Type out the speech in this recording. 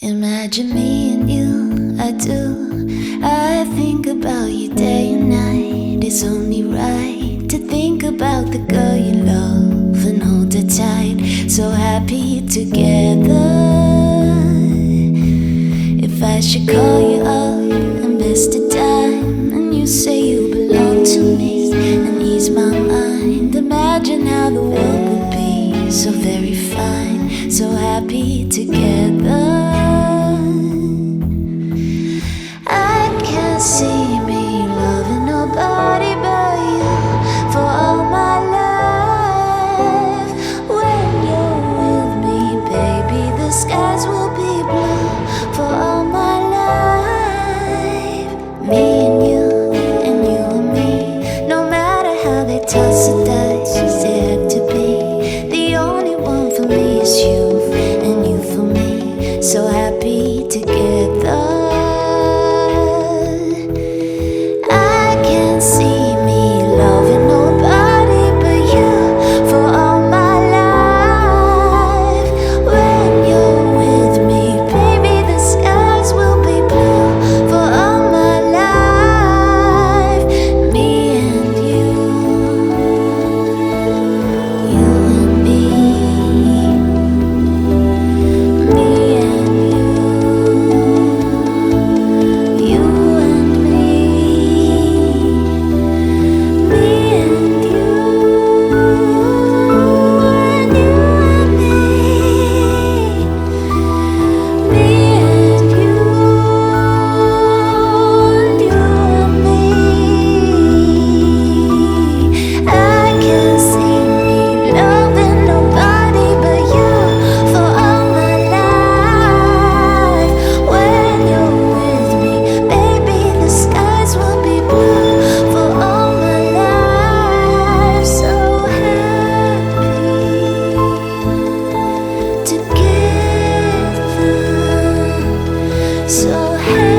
Imagine me and you, I do. I think about you day and night. It's only right to think about the girl you love and hold her tight. So happy together. If I should call you up and best a time, and you say you belong to me and ease my mind, imagine how the world would be so very fine, so happy together. happy. so hey